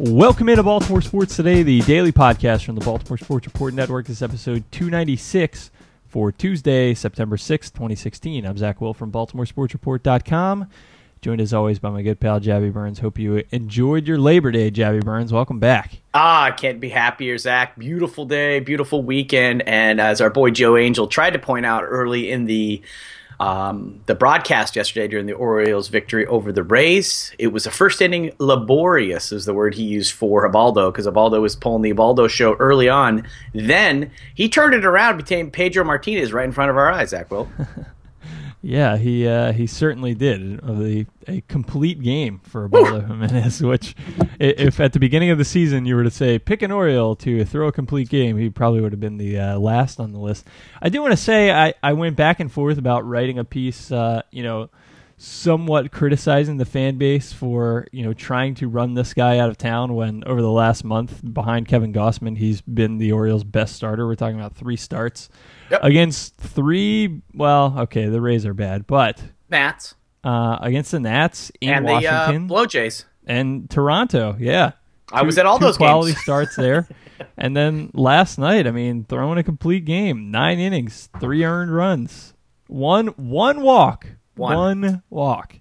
Welcome into Baltimore Sports Today, the daily podcast from the Baltimore Sports Report Network. This is episode 296 for Tuesday, September 6th, 2016. I'm Zach Wilt from BaltimoreSportsReport.com. Joined as always by my good pal Jabby Burns. Hope you enjoyed your Labor Day, Jabby Burns. Welcome back. Ah, I can't be happier, Zach. Beautiful day, beautiful weekend, and as our boy Joe Angel tried to point out early in the um, the broadcast yesterday during the Orioles' victory over the Rays, it was a first inning laborious, is the word he used for Ubaldo, because Ubaldo was pulling the Ubaldo show early on. Then he turned it around, became Pedro Martinez right in front of our eyes, Zach Wilt. Yeah, he uh, he certainly did a, a complete game for Ubaldo Jimenez. Which, if at the beginning of the season you were to say pick an Oriole to throw a complete game, he probably would have been the uh, last on the list. I do want to say I, I went back and forth about writing a piece. Uh, you know somewhat criticizing the fan base for you know trying to run this guy out of town when over the last month behind Kevin Gausman he's been the Orioles' best starter. We're talking about three starts yep. against three. Well, okay, the Rays are bad, but Nats uh, against the Nats in and Washington, the uh, Blue Jays and Toronto. Yeah, I was at all those quality games. starts there. and then last night, I mean, throwing a complete game, nine innings, three earned runs, one one walk one. one walk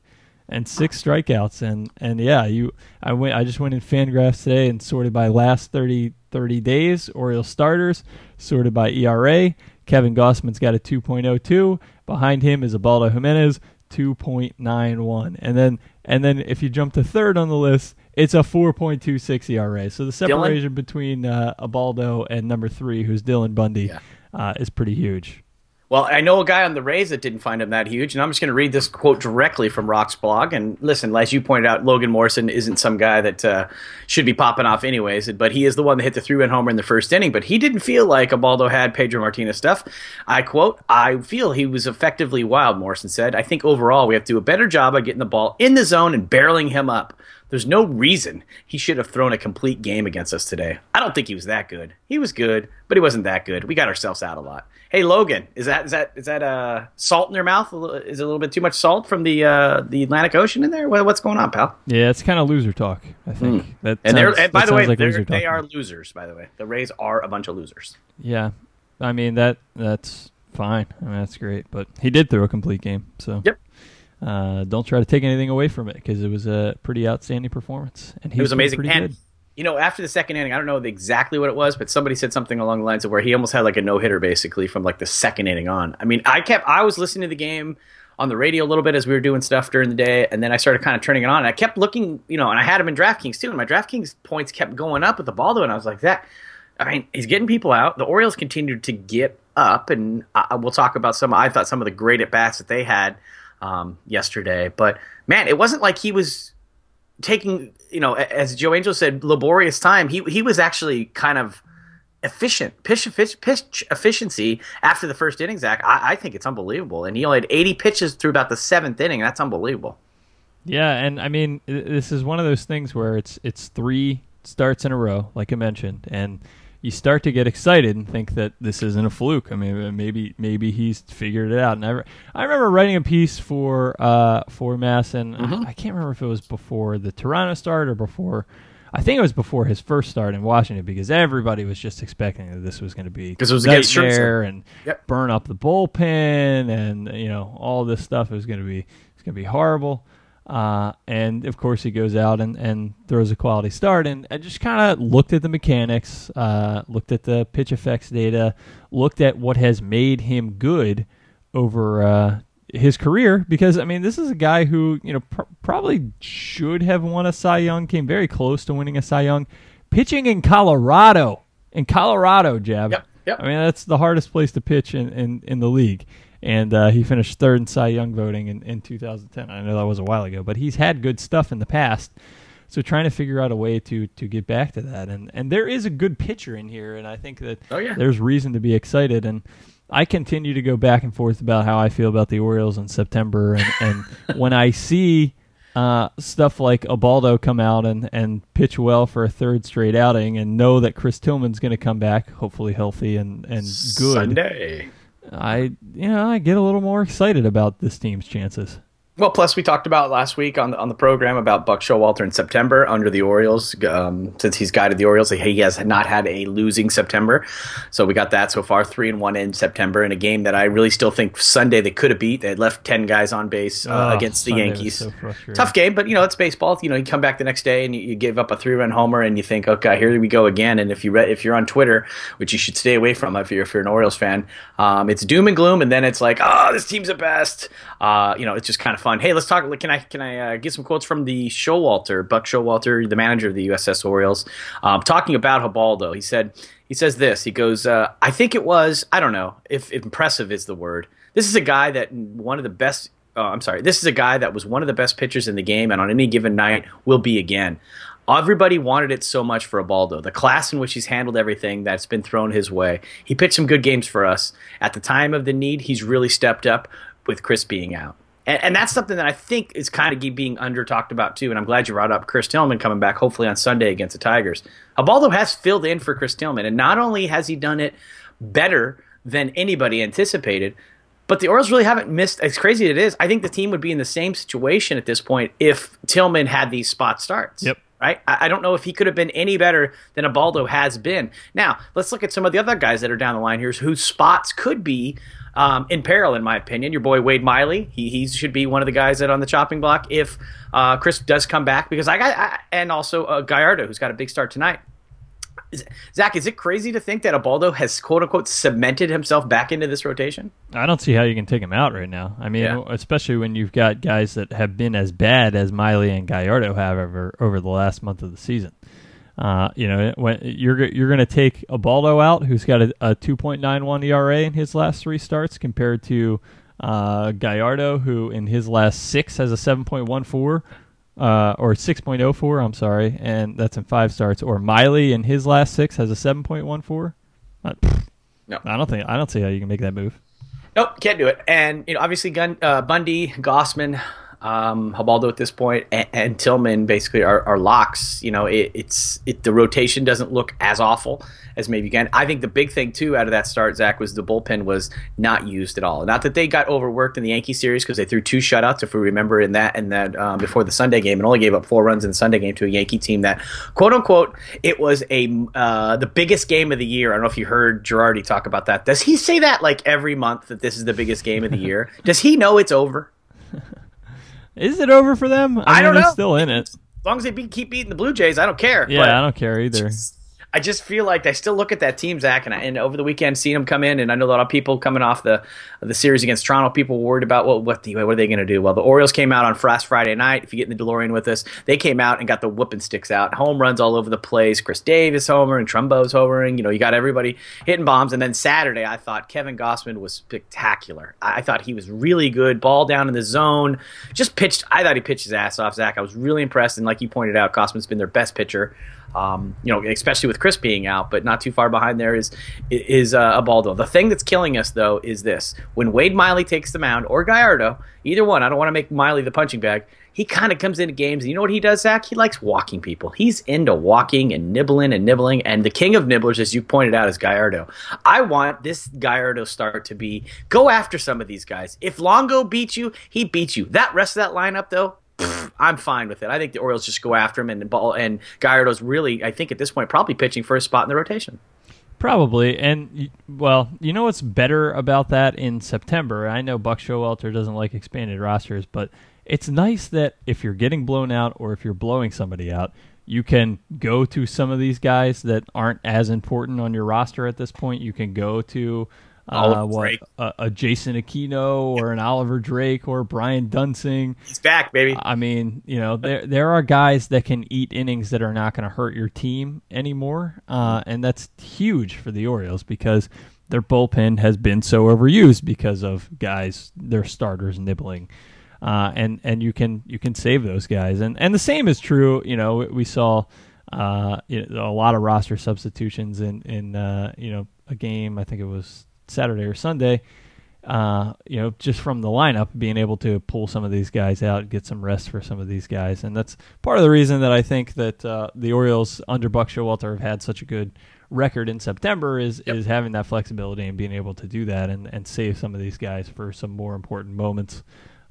and six strikeouts and and yeah you i went i just went in fangraphs today and sorted by last 30 30 days orioles starters sorted by era kevin Gausman's got a 2.02 behind him is Ubaldo jimenez 2.91 and then and then if you jump to third on the list it's a 4.26 ERA. So the separation Dylan? between uh, Ubaldo and number three, who's Dylan Bundy, yeah. uh, is pretty huge. Well, I know a guy on the Rays that didn't find him that huge, and I'm just going to read this quote directly from Roch's blog. And listen, as you pointed out, Logan Morrison isn't some guy that uh, should be popping off anyways, but he is the one that hit the three-run homer in the first inning. But he didn't feel like Ubaldo had Pedro Martinez stuff. I quote, "I feel he was effectively wild." Morrison said, "I think overall we have to do a better job of getting the ball in the zone and barreling him up." There's no reason he should have thrown a complete game against us today. I don't think he was that good. He was good, but he wasn't that good. We got ourselves out a lot. Hey Logan, is that is that is that uh, salt in your mouth? Is it a little bit too much salt from the uh, the Atlantic Ocean in there? What's going on, pal? Yeah, it's kind of loser talk. I think. Mm. That and, sounds, and by the way, like they are losers. By the way, the Rays are a bunch of losers. Yeah, I mean that that's fine. I mean that's great. But he did throw a complete game, so yep. Uh, don't try to take anything away from it because it was a pretty outstanding performance, and he it was amazing. Pretty and, good. you know, after the second inning, I don't know exactly what it was, but somebody said something along the lines of where he almost had like a no hitter basically from like the second inning on. I mean, I kept I was listening to the game on the radio a little bit as we were doing stuff during the day, and then I started kind of turning it on. And I kept looking, you know, and I had him in DraftKings too, and my DraftKings points kept going up with the ball, though, and I was like, that. I mean, he's getting people out. The Orioles continued to get up, and I, we'll talk about some. I thought some of the great at bats that they had um, yesterday. But man, it wasn't like he was taking, you know, as Joe Angel said, laborious time. He he was actually kind of efficient pitch, pitch, pitch efficiency after the first inning. Zach, I, I think it's unbelievable, and he only had 80 pitches through about the seventh inning. That's unbelievable. Yeah, and I mean, this is one of those things where it's it's three starts in a row, like I mentioned, and you start to get excited and think that this isn't a fluke. I mean, maybe maybe he's figured it out. And I, I remember writing a piece for uh, for MASN, and mm-hmm. I, I, can't remember if it was before the Toronto start or before. I think it was before his first start in Washington because everybody was just expecting that this was going to be because it was against nightmare and yep. burn up the bullpen and you know all this stuff is going to be it's going to be horrible. Uh, and of course, he goes out and, and throws a quality start. And I just kind of looked at the mechanics, uh, looked at the PITCHf/x data, looked at what has made him good over uh, his career. Because, I mean, this is a guy who, you know, pr- probably should have won a Cy Young, came very close to winning a Cy Young, pitching in Colorado. In Colorado, Jab. Yep, yep. I mean, that's the hardest place to pitch in, in, in the league and uh, he finished third in Cy Young voting in, in 2010. I know that was a while ago, but he's had good stuff in the past. So trying to figure out a way to to get back to that, and and there is a good pitcher in here, and I think that oh, yeah. there's reason to be excited. And I continue to go back and forth about how I feel about the Orioles in September, and, and when I see uh, stuff like Ubaldo come out and, and pitch well for a third straight outing, and know that Chris Tillman's going to come back, hopefully healthy and and good Sunday. I you know I get a little more excited about this team's chances. Well, plus we talked about last week on the, on the program about Buck Showalter in September under the Orioles. Um, since he's guided the Orioles, he has not had a losing September, so we got that so far three and one in September in a game that I really still think Sunday they could have beat. They had left ten guys on base uh, oh, against the Sunday Yankees. So Tough game, but you know it's baseball. You know you come back the next day and you, you give up a three run homer and you think, okay, here we go again. And if you re- if you're on Twitter, which you should stay away from if you're if you're an Orioles fan, um, it's doom and gloom, and then it's like, oh, this team's the best. Uh, you know, it's just kind of fun. Hey, let's talk. Can I can I uh, get some quotes from the Showalter, Buck Showalter, the manager of the USS Orioles, um, talking about Ubaldo. He said he says this. He goes, uh, I think it was I don't know if, impressive is the word. This is a guy that one of the best uh, I'm sorry. This is a guy that was one of the best pitchers in the game, and on any given night will be again. Everybody wanted it so much for Ubaldo. The class in which he's handled everything that's been thrown his way. He pitched some good games for us. At the time of the need, he's really stepped up with Chris being out. And, and, that's something that I think is kind of being under talked about too. And I'm glad you brought up Chris Tillman coming back hopefully on Sunday against the Tigers. Ubaldo has filled in for Chris Tillman, and not only has he done it better than anybody anticipated, but the Orioles really haven't missed. As crazy as it is, I think the team would be in the same situation at this point if Tillman had these spot starts. Yep. Right. I, don't know if he could have been any better than Ubaldo has been. Now let's look at some of the other guys that are down the line here, whose spots could be um, in peril, in my opinion. Your boy Wade Miley, he, he should be one of the guys that on the chopping block if uh, Chris does come back because I got I, and also uh, Gallardo, who's got a big start tonight. Zach, is it crazy to think that Ubaldo has quote unquote cemented himself back into this rotation? I don't see how you can take him out right now. I mean, yeah. especially when you've got guys that have been as bad as Miley and Gallardo have over over the last month of the season. Uh, you know, when you're you're going to take Ubaldo out, who's got a, a 2.91 ERA in his last three starts, compared to uh, Gallardo, who in his last six has a 7.14 uh, or 6.04. I'm sorry, and that's in five starts. Or Miley in his last six has a 7.14. Uh, no, I don't think I don't see how you can make that move. Nope, can't do it. And you know, obviously, Gun, uh, Bundy, Gausman, um, Ubaldo at this point, and, and Tillman basically are, are locks. You know, it, it's it, the rotation doesn't look as awful as maybe can. I think the big thing too out of that start, Zach, was the bullpen was not used at all. Not that they got overworked in the Yankee series because they threw two shutouts, if we remember, in that and that um, before the Sunday game, and only gave up four runs in the Sunday game to a Yankee team that, quote unquote, it was a uh, the biggest game of the year. I don't know if you heard Girardi talk about that. Does he say that like every month that this is the biggest game of the year? Does he know it's over? Is it over for them? I, I mean, don't know. Still in it. As long as they be, keep beating the Blue Jays, I don't care. Yeah, I don't care either. I just feel like I still look at that team, Zach, and, I, and over the weekend seeing them come in, and I know a lot of people coming off the the series against Toronto, people worried about what what, the, what are they going to do? Well, the Orioles came out on Frost Friday night. If you get in the DeLorean with us, they came out and got the whooping sticks out, home runs all over the place. Chris Davis homer and Trumbo's homering. You know, you got everybody hitting bombs. And then Saturday, I thought Kevin Gausman was spectacular. I, I thought he was really good, ball down in the zone, just pitched. I thought he pitched his ass off, Zach. I was really impressed, and like you pointed out, Gausman's been their best pitcher. Um, you know, especially with Chris being out, but not too far behind there is is uh, Ubaldo. The thing that's killing us though is this: when Wade Miley takes the mound or Gallardo, either one. I don't want to make Miley the punching bag. He kind of comes into games, and you know what he does, Zach? He likes walking people. He's into walking and nibbling and nibbling. And the king of nibblers, as you pointed out, is Gallardo. I want this Gallardo start to be go after some of these guys. If Longo beats you, he beats you. That rest of that lineup, though, I'm fine with it. I think the Orioles just go after him, and ball and Gallardo's really, I think at this point, probably pitching for a spot in the rotation. Probably, and well, you know what's better about that in September? I know Buck Showalter doesn't like expanded rosters, but it's nice that if you're getting blown out or if you're blowing somebody out, you can go to some of these guys that aren't as important on your roster at this point. You can go to uh, what a, a, Jayson Aquino or an Oliver Drake or Brian Duensing. He's back, baby. I mean, you know, there there are guys that can eat innings that are not going to hurt your team anymore, uh, and that's huge for the Orioles because their bullpen has been so overused because of guys, their starters nibbling. Uh, and and you can you can save those guys, and and the same is true. You know, we saw uh, you know, a lot of roster substitutions in in uh, you know a game. I think it was Saturday or Sunday. Uh, you know, just from the lineup, being able to pull some of these guys out, get some rest for some of these guys, and that's part of the reason that I think that uh, the Orioles under Buck Showalter have had such a good record in September is yep. is having that flexibility and being able to do that and, and save some of these guys for some more important moments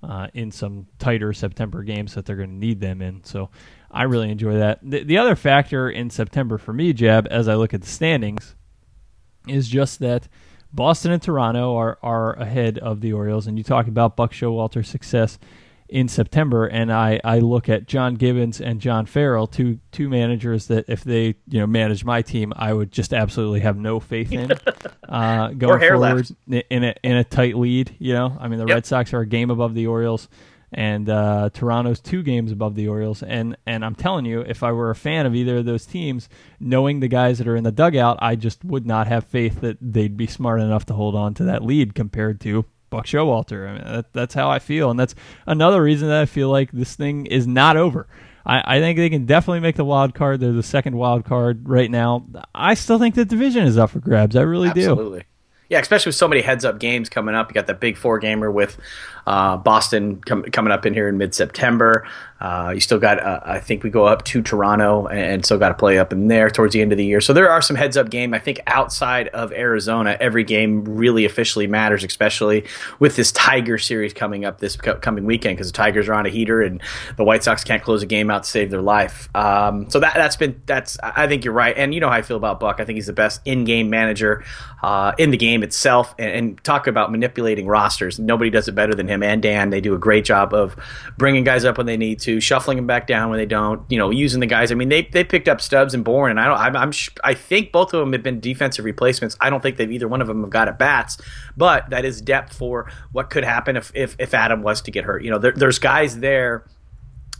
uh, in some tighter September games that they're going to need them in. So I really enjoy that. The, the other factor in September for me, Jeb, as I look at the standings, is just that Boston and Toronto are, are ahead of the Orioles. And you talk about Buck Showalter's success in September, and I, I look at John Gibbons and John Farrell, two two managers that if they you know manage my team, I would just absolutely have no faith in uh, going forward left. in a in a tight lead. You know, I mean the yep. Red Sox are a game above the Orioles, and uh, Toronto's two games above the Orioles. And and I'm telling you, if I were a fan of either of those teams, knowing the guys that are in the dugout, I just would not have faith that they'd be smart enough to hold on to that lead compared to Buck Showalter. I mean, that, that's how I feel, and that's another reason that I feel like this thing is not over. I, think they can definitely make the wild card. They're the second wild card right now. I still think the division is up for grabs. I really Absolutely. do. Absolutely. Yeah, especially with so many heads up games coming up. You got that big four gamer with uh, Boston com- coming up in here in mid September. Uh, you still got, uh, I think we go up to Toronto and, still got to play up in there towards the end of the year. So there are some heads up game. I think outside of Arizona, every game really officially matters, especially with this Tiger series coming up this co- coming weekend because the Tigers are on a heater and the White Sox can't close a game out to save their life. Um, so that that's been that's I think you're right, and you know how I feel about Buck. I think he's the best in-game manager uh, in the game itself, and, and talk about manipulating rosters. Nobody does it better than him and Dan. They do a great job of bringing guys up when they need to, shuffling them back down when they don't. You know, using the guys. I mean, they they picked up Stubbs and Bourn, and I don't. I'm, I'm I think both of them have been defensive replacements. I don't think they've either one of them have got at bats, but that is depth for what could happen if if, if Adam was to get hurt. You know, there, there's guys there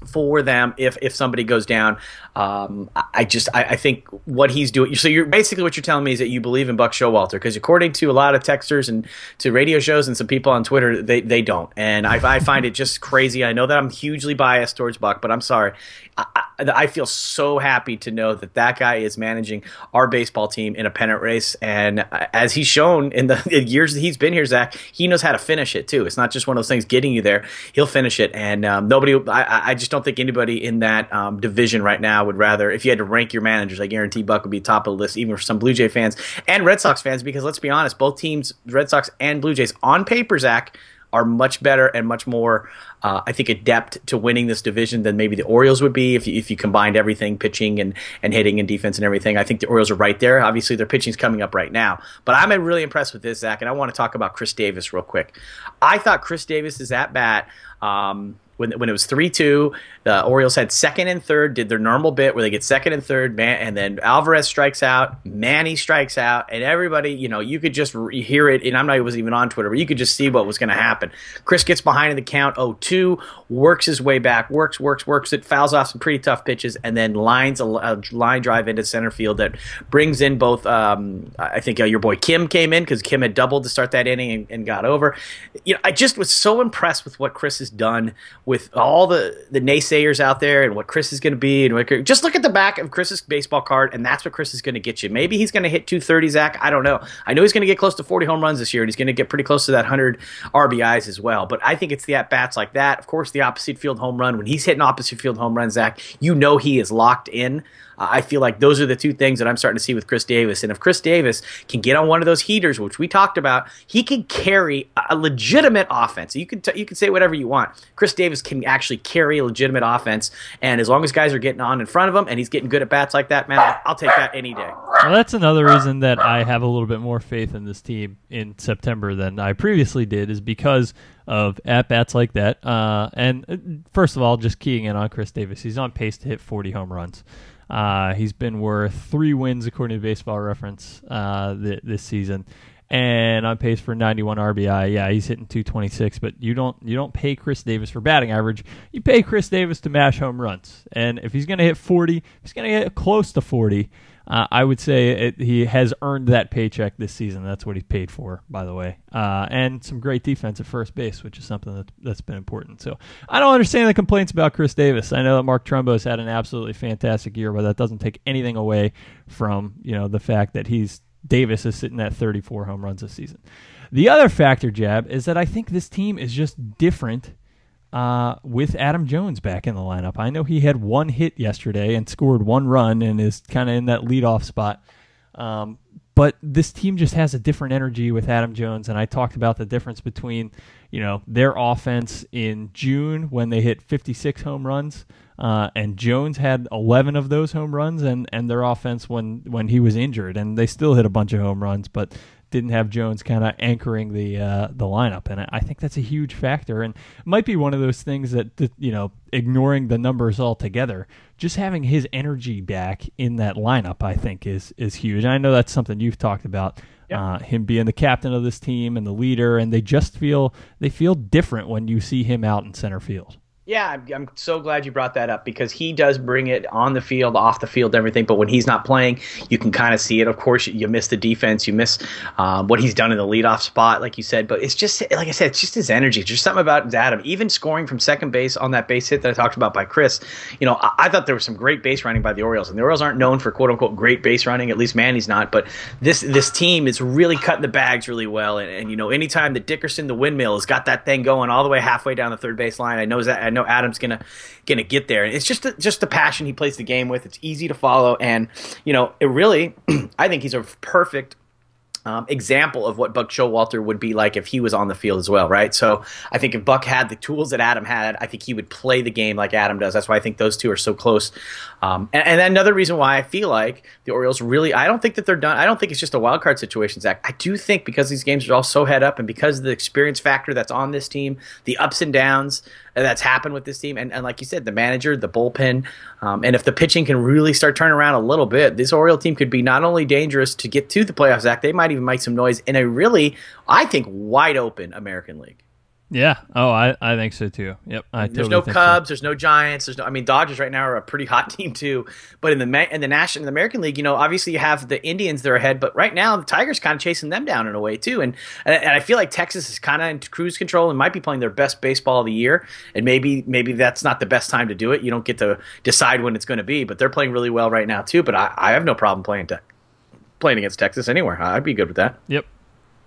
for them if if somebody goes down. Um, I just I, I, think what he's doing. So you're basically what you're telling me is that you believe in Buck Showalter because according to a lot of texters and to radio shows and some people on Twitter, they they don't. And I, I find it just crazy. I know that I'm hugely biased towards Buck, but I'm sorry. I, I, feel so happy to know that that guy is managing our baseball team in a pennant race, and as he's shown in the years that he's been here, Zach, he knows how to finish it too. It's not just one of those things getting you there; he'll finish it. And um, nobody, I, I, just don't think anybody in that um, division right now would rather. If you had to rank your managers, I guarantee Buck would be top of the list, even for some Blue Jay fans and Red Sox fans, because let's be honest, both teams, Red Sox and Blue Jays, on paper, Zach are much better and much more, uh, I think, adept to winning this division than maybe the Orioles would be if you, if you combined everything, pitching and, and hitting and defense and everything. I think the Orioles are right there. Obviously, their pitching's coming up right now. But I'm really impressed with this, Zach, and I want to talk about Chris Davis real quick. I thought Chris Davis is at bat. Um, when, when it was 3 2, the Orioles had second and third, did their normal bit where they get second and third, man, and then Alvarez strikes out, Manny strikes out, and everybody, you know, you could just re- hear it. And I'm not was even on Twitter, but you could just see what was going to happen. Chris gets behind in the count 0 2, works his way back, works, works, works it, fouls off some pretty tough pitches, and then lines a, a line drive into center field that brings in both, um, I think uh, your boy Kim came in because Kim had doubled to start that inning and, and got over. You know, I just was so impressed with what Chris has done with all the the naysayers out there and what Chris is going to be and what, just look at the back of Chris's baseball card and that's what Chris is going to get you. Maybe he's going to hit 230 Zach, I don't know. I know he's going to get close to 40 home runs this year and he's going to get pretty close to that 100 RBIs as well. But I think it's the at bats like that. Of course, the opposite field home run when he's hitting opposite field home runs Zach, you know he is locked in. I feel like those are the two things that I'm starting to see with Chris Davis. And if Chris Davis can get on one of those heaters, which we talked about, he can carry a legitimate offense. You can t- you can say whatever you want. Chris Davis can actually carry a legitimate offense, and as long as guys are getting on in front of him and he's getting good at bats like that, man, I'll take that any day. Well, that's another reason that I have a little bit more faith in this team in September than I previously did, is because of at bats like that. Uh, and uh, first of all, just keying in on Chris Davis, he's on pace to hit 40 home runs. Uh, he's been worth three wins according to Baseball Reference uh, th- this season, and on pace for 91 RBI. Yeah, he's hitting 226, but you don't you don't pay Chris Davis for batting average. You pay Chris Davis to mash home runs, and if he's going to hit 40, he's going to get close to 40 uh, I would say it, he has earned that paycheck this season. That's what he's paid for, by the way. Uh, and some great defense at first base, which is something that, that's been important. So I don't understand the complaints about Chris Davis. I know that Mark Trumbo has had an absolutely fantastic year, but that doesn't take anything away from you know the fact that he's Davis is sitting at 34 home runs this season. The other factor, Jab, is that I think this team is just different uh, with Adam Jones back in the lineup. I know he had one hit yesterday and scored one run and is kind of in that leadoff spot. Um, but this team just has a different energy with Adam Jones, and I talked about the difference between you know their offense in June when they hit 56 home runs. Uh, and Jones had 11 of those home runs, and, and their offense when, when he was injured, and they still hit a bunch of home runs, but didn't have Jones kind of anchoring the uh, the lineup, and I think that's a huge factor, and might be one of those things that, you know, ignoring the numbers altogether, just having his energy back in that lineup, I think is is huge. And I know that's something you've talked about. Yep. Uh, him being the captain of this team and the leader, and they just feel they feel different when you see him out in center field. Yeah, I'm, I'm, so glad you brought that up because he does bring it on the field, off the field, everything. But when he's not playing, you can kind of see it. Of course, you miss the defense, you miss um, what he's done in the leadoff spot, like you said. But it's just, like I said, it's just his energy. Just something about Adam. Even scoring from second base on that base hit that I talked about by Chris, you know, I, I thought there was some great base running by the Orioles, and the Orioles aren't known for quote unquote great base running. At least Manny's not. But this this team is really cutting the bags really well. And, and you know, anytime that Dickerson, the windmill, has got that thing going all the way halfway down the third base line, I know that I know Adam's gonna gonna get there. It's just just the passion he plays the game with. It's easy to follow, and you know, it really. I think he's a perfect um, example of what Buck Showalter would be like if he was on the field as well, right? So I think if Buck had the tools that Adam had, I think he would play the game like Adam does. That's why I think those two are so close. Um, and, and another reason why I feel like the Orioles really, I don't think that they're done. I don't think it's just a wild card situation, Zach. I do think because these games are all so head up and because of the experience factor that's on this team, the ups and downs, that's happened with this team. And, and like you said, the manager, the bullpen, um, and if the pitching can really start turning around a little bit, this Oriole team could be not only dangerous to get to the playoffs, Zach, they might even make some noise in a really, I think, wide open American League. Yeah. Oh, I, I think so too. Yep. I there's totally no Cubs. So. There's no Giants. There's no. I mean, Dodgers right now are a pretty hot team too. But in the in the National in the American League, you know, obviously you have the Indians that are ahead. But right now the Tigers kind of chasing them down in a way too. And and, and I feel like Texas is kind of in cruise control and might be playing their best baseball of the year. And maybe maybe that's not the best time to do it. You don't get to decide when it's going to be. But they're playing really well right now too. But I, I have no problem playing to, playing against Texas anywhere. I'd be good with that. Yep.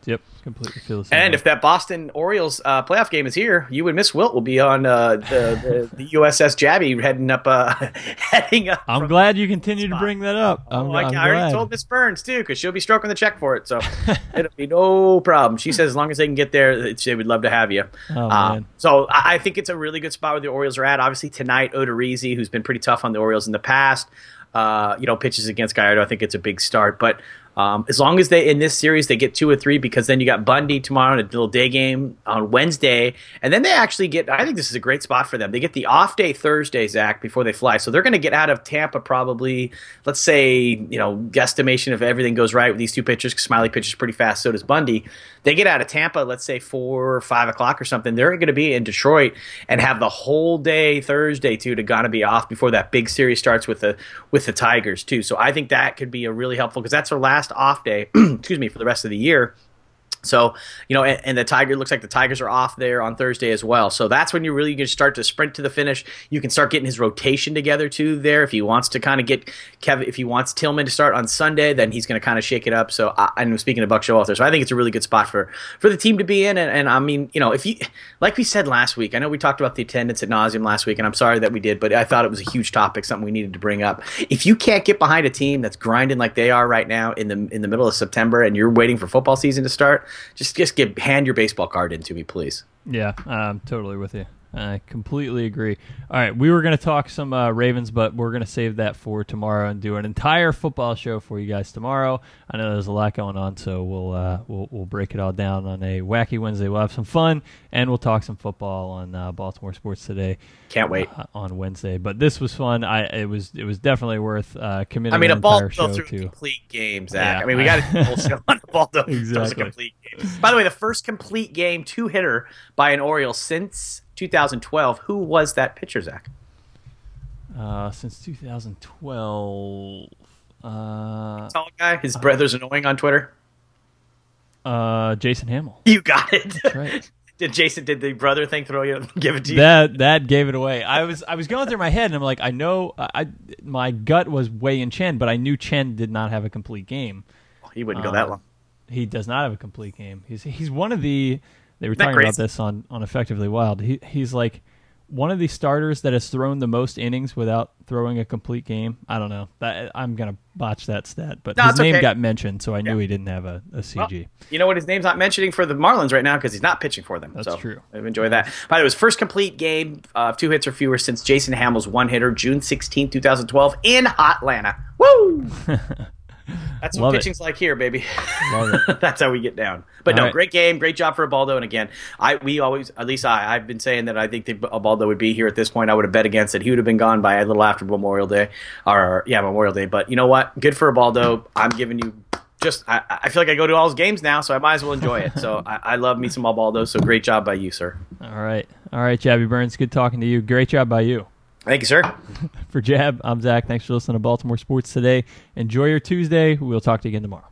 Yep, completely feel the same. And way. if that Boston Orioles uh, playoff game is here, you and Miss Wilt will be on uh, the, the, the, USS Jabby heading up. Uh, heading up. I'm glad you continue to bring that up. Oh, I'm I, already told Miss Burns too, because she'll be stroking the check for it, so it'll be no problem. She says as long as they can get there, they would love to have you. Oh, uh, so I think it's a really good spot where the Orioles are at. Obviously tonight, Odorizzi, who's been pretty tough on the Orioles in the past. Uh, you know, pitches against Gallardo. I think it's a big start. But um, as long as they in this series they get two or three, because then you got Bundy tomorrow in a little day game on Wednesday, and then they actually get. I think this is a great spot for them. They get the off day Thursday, Zach, before they fly, so they're going to get out of Tampa probably. Let's say you know guesstimation if everything goes right with these two pitchers. Cause Smiley pitches pretty fast, so does Bundy. They get out of Tampa, let's say four or five o'clock or something. They're going to be in Detroit and have the whole day Thursday too to gonna be off before that big series starts with the with the Tigers too. So I think that could be a really helpful because that's their last off day. excuse me for the rest of the year. So, you know, and, and, the Tiger looks like the Tigers are off there on Thursday as well. So that's when you're really can start to sprint to the finish. You can start getting his rotation together too there. If he wants to kind of get Kevin, if he wants Tillman to start on Sunday, then he's going to kind of shake it up. So I, I'm speaking of Buck Showalter. So I think it's a really good spot for, for the team to be in. And, and, I mean, you know, if you, like we said last week, I know we talked about the attendance at nauseum last week, and I'm sorry that we did, but I thought it was a huge topic, something we needed to bring up. If you can't get behind a team that's grinding like they are right now in the, in the middle of September and you're waiting for football season to start, just, just get hand your baseball card in to me, please. Yeah, I'm totally with you. I completely agree. All right, we were going to talk some uh, Ravens, but we're going to save that for tomorrow and do an entire football show for you guys tomorrow. I know there's a lot going on, so we'll uh, we'll, we'll break it all down on a wacky Wednesday. We'll have some fun and we'll talk some football on uh, Baltimore Sports today. Can't wait uh, on Wednesday. But this was fun. I it was it was definitely worth uh, committing. I mean, a ball through a complete game, Zach. Yeah, I mean, we got a full show on a ball exactly. a complete game. By the way, the first complete game two hitter by an Oriole since 2012. Who was that pitcher, Zach? Uh, since 2012. Uh, Tall guy. His brother's annoying on Twitter. Uh, Jason Hammel. You got it. That's right. did Jason? Did the brother thing throw you? Give it to you? That that gave it away. I was I was going through my head and I'm like, I know I my gut was Wei-Yin Chen, but I knew Chen did not have a complete game. He wouldn't go that uh, long. He does not have a complete game. He's he's one of the they were talking crazy? about this on, on Effectively Wild. He he's like one of the starters that has thrown the most innings without throwing a complete game. I don't know. That, I'm gonna botch that stat, but No, his name okay. got mentioned, so I knew he didn't have a, a CG. You know what? His name's not mentioning for the Marlins right now because he's not pitching for them. That's so true. I enjoy that. By the way, was first complete game of two hits or fewer since Jason Hammel's one hitter, June 16, 2012, in Atlanta. Woo! That's what Love it. pitching's like here, baby. Love it. That's how we get down. But no, All right. great game, great job for Ubaldo. And again, I we always, at least I, I've been saying that I think that Ubaldo would be here at this point. I would have bet against it. He would have been gone by a little after Memorial Day, or yeah, Memorial Day. But you know what? Good for Ubaldo. I'm giving you. Just, I, I feel like I go to all his games now, so I might as well enjoy it. So I, I love me some Ubaldo. So great job by you, sir. All right, all right, Jabby Burns. Good talking to you. Great job by you. Thank you, sir. For Jab, I'm Zach. Thanks for listening to Baltimore Sports today. Enjoy your Tuesday. We'll talk to you again tomorrow.